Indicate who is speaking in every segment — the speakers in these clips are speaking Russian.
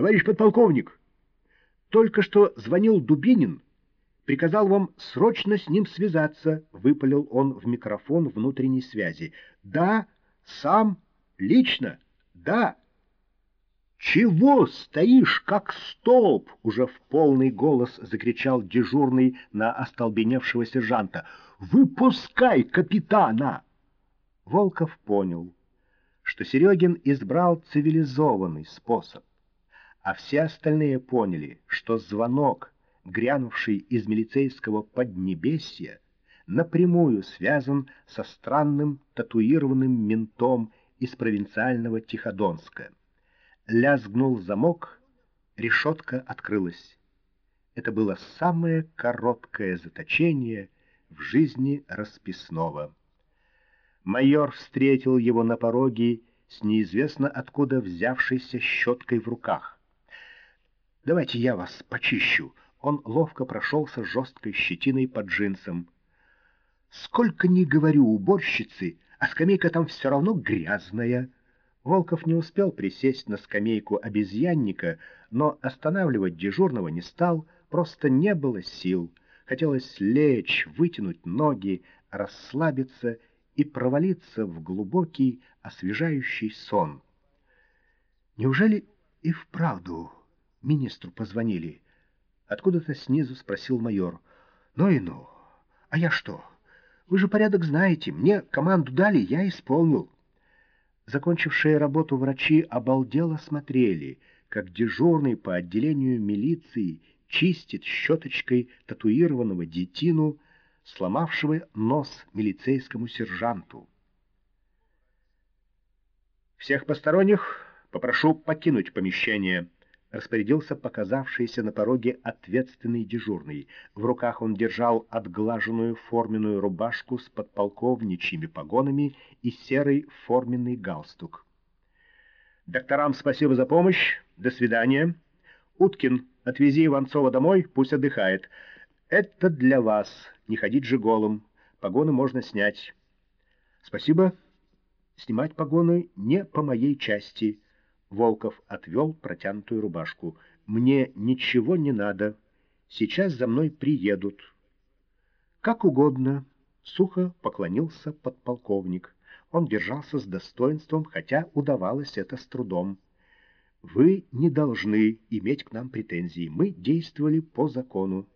Speaker 1: Товарищ подполковник, только что звонил Дубинин, приказал вам срочно с ним связаться, выпалил он в микрофон внутренней связи. Да, сам, лично, да. «Чего стоишь, как столб?» — уже в полный голос закричал дежурный на остолбеневшего сержанта. «Выпускай капитана!» Волков понял, что Серегин избрал цивилизованный способ, а все остальные поняли, что звонок, грянувший из милицейского поднебесья, напрямую связан со странным татуированным ментом из провинциального Тиходонска. Лязгнул замок, решетка открылась. Это было самое короткое заточение в жизни расписного. Майор встретил его на пороге с неизвестно откуда взявшейся щеткой в руках. «Давайте я вас почищу». Он ловко прошелся жесткой щетиной под джинсом. «Сколько ни говорю уборщицы, а скамейка там все равно грязная». Волков не успел присесть на скамейку обезьянника, но останавливать дежурного не стал, просто не было сил. Хотелось лечь, вытянуть ноги, расслабиться и провалиться в глубокий, освежающий сон. Неужели и вправду министру позвонили? Откуда-то снизу спросил майор. Ну и ну. А я что? Вы же порядок знаете. Мне команду дали, я исполнил. Закончившие работу врачи обалдело смотрели, как дежурный по отделению милиции чистит щеточкой татуированного детину, сломавшего нос милицейскому сержанту. «Всех посторонних попрошу покинуть помещение», распорядился показавшийся на пороге ответственный дежурный. В руках он держал отглаженную форменную рубашку с подполковничьими погонами и серый форменный галстук. «Докторам спасибо за помощь. До свидания. Уткин, отвези Иванцова домой, пусть отдыхает. Это для вас. Не ходить же голым. Погоны можно снять». «Спасибо. Снимать погоны не по моей части». Волков отвел протянутую рубашку. «Мне ничего не надо. Сейчас за мной приедут». «Как угодно», — сухо поклонился подполковник. Он держался с достоинством, хотя удавалось это с трудом. «Вы не должны иметь к нам претензий. Мы действовали по закону».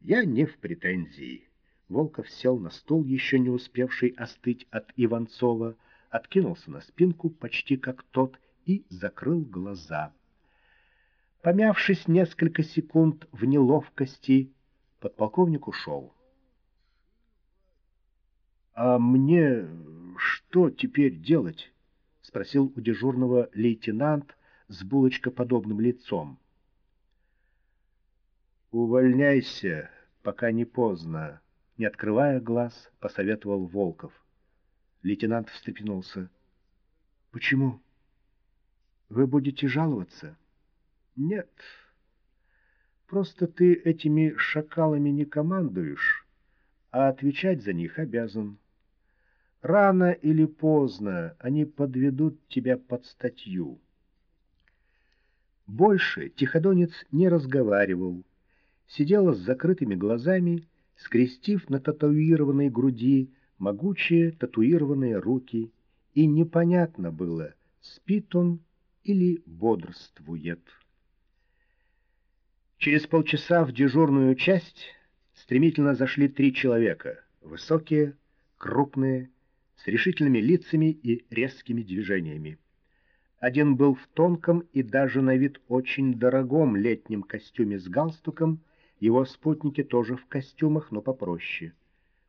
Speaker 1: «Я не в претензии». Волков сел на стул, еще не успевший остыть от Иванцова, откинулся на спинку, почти как тот, и закрыл глаза. Помявшись несколько секунд в неловкости, подполковник ушел. «А мне что теперь делать?» — спросил у дежурного лейтенант с булочкоподобным лицом. «Увольняйся, пока не поздно», — не открывая глаз, посоветовал Волков. Лейтенант встрепенулся. «Почему?» Вы будете жаловаться? Нет. Просто ты этими шакалами не командуешь, а отвечать за них обязан. Рано или поздно они подведут тебя под статью. Больше Тиходонец не разговаривал, сидел с закрытыми глазами, скрестив на татуированной груди могучие татуированные руки, и непонятно было, спит он или бодрствует. Через полчаса в дежурную часть стремительно зашли три человека, высокие, крупные, с решительными лицами и резкими движениями. Один был в тонком и даже на вид очень дорогом летнем костюме с галстуком, его спутники тоже в костюмах, но попроще.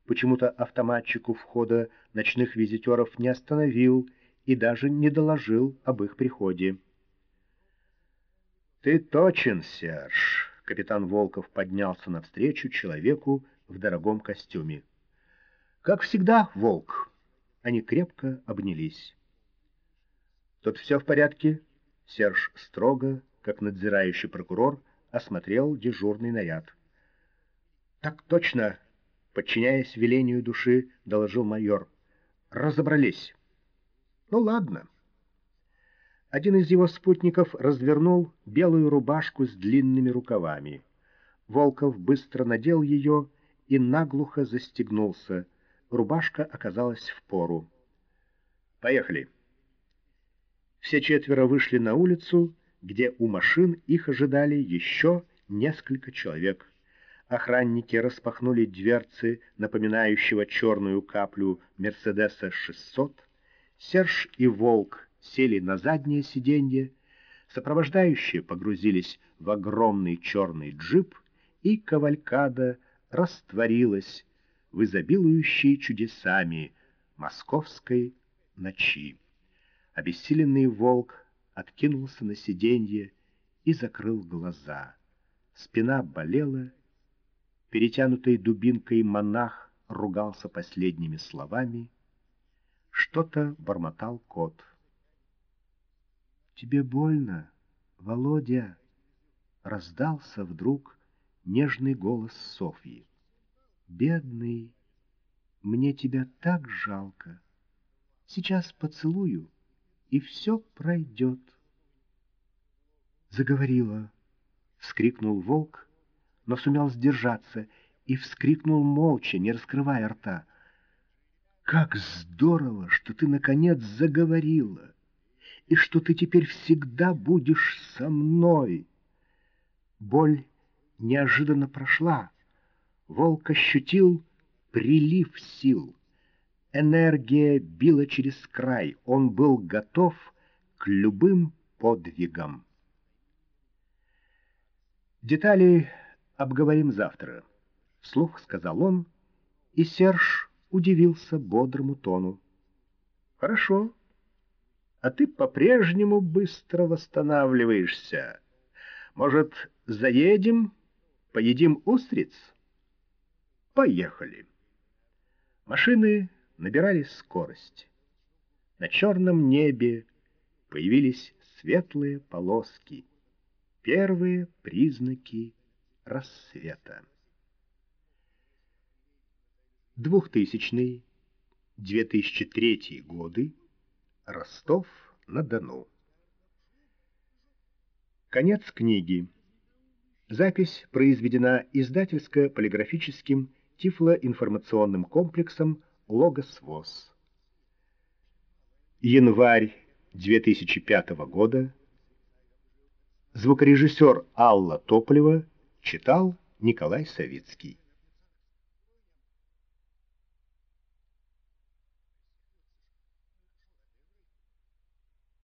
Speaker 1: Почему-то автоматчик у входа ночных визитеров не остановил и даже не доложил об их приходе. «Ты точен, Серж!» — капитан Волков поднялся навстречу человеку в дорогом костюме. «Как всегда, Волк!» Они крепко обнялись. «Тут все в порядке?» Серж строго, как надзирающий прокурор, осмотрел дежурный наряд. «Так точно!» — подчиняясь велению души, доложил майор. «Разобрались». Ну ладно. Один из его спутников развернул белую рубашку с длинными рукавами. Волков быстро надел ее и наглухо застегнулся. Рубашка оказалась в пору. «Поехали!» Все четверо вышли на улицу, где у машин их ожидали еще несколько человек. Охранники распахнули дверцы, напоминающего черную каплю Мерседеса 600. Серж и Волк сели на заднее сиденье, сопровождающие погрузились в огромный черный джип, и кавалькада растворилась в изобилующей чудесами московской ночи. Обессиленный волк откинулся на сиденье и закрыл глаза. Спина болела, перетянутой дубинкой монах ругался последними словами, что-то бормотал кот. «Тебе больно, Володя?» — раздался вдруг нежный голос Софьи. «Бедный, мне тебя так жалко. Сейчас поцелую, и все пройдет». Заговорила, вскрикнул волк, но сумел сдержаться и вскрикнул молча, не раскрывая рта. «Как здорово, что ты, наконец, заговорила!» и что ты теперь всегда будешь со мной. Боль неожиданно прошла. Волк ощутил прилив сил. Энергия била через край. Он был готов к любым подвигам. Детали обговорим завтра, — вслух сказал он, и Серж удивился бодрому тону. — Хорошо, а ты по-прежнему быстро восстанавливаешься. Может, заедем, поедим устриц? Поехали. Машины набирали скорость. На черном небе появились светлые полоски, первые признаки рассвета. 2000-2003 годы Ростов-на-Дону. Конец книги. Запись произведена издательско-полиграфическим тифлоинформационным комплексом «Логос ВОЗ». Январь 2005 года. Звукорежиссер Алла Тополева читал Николай Савицкий.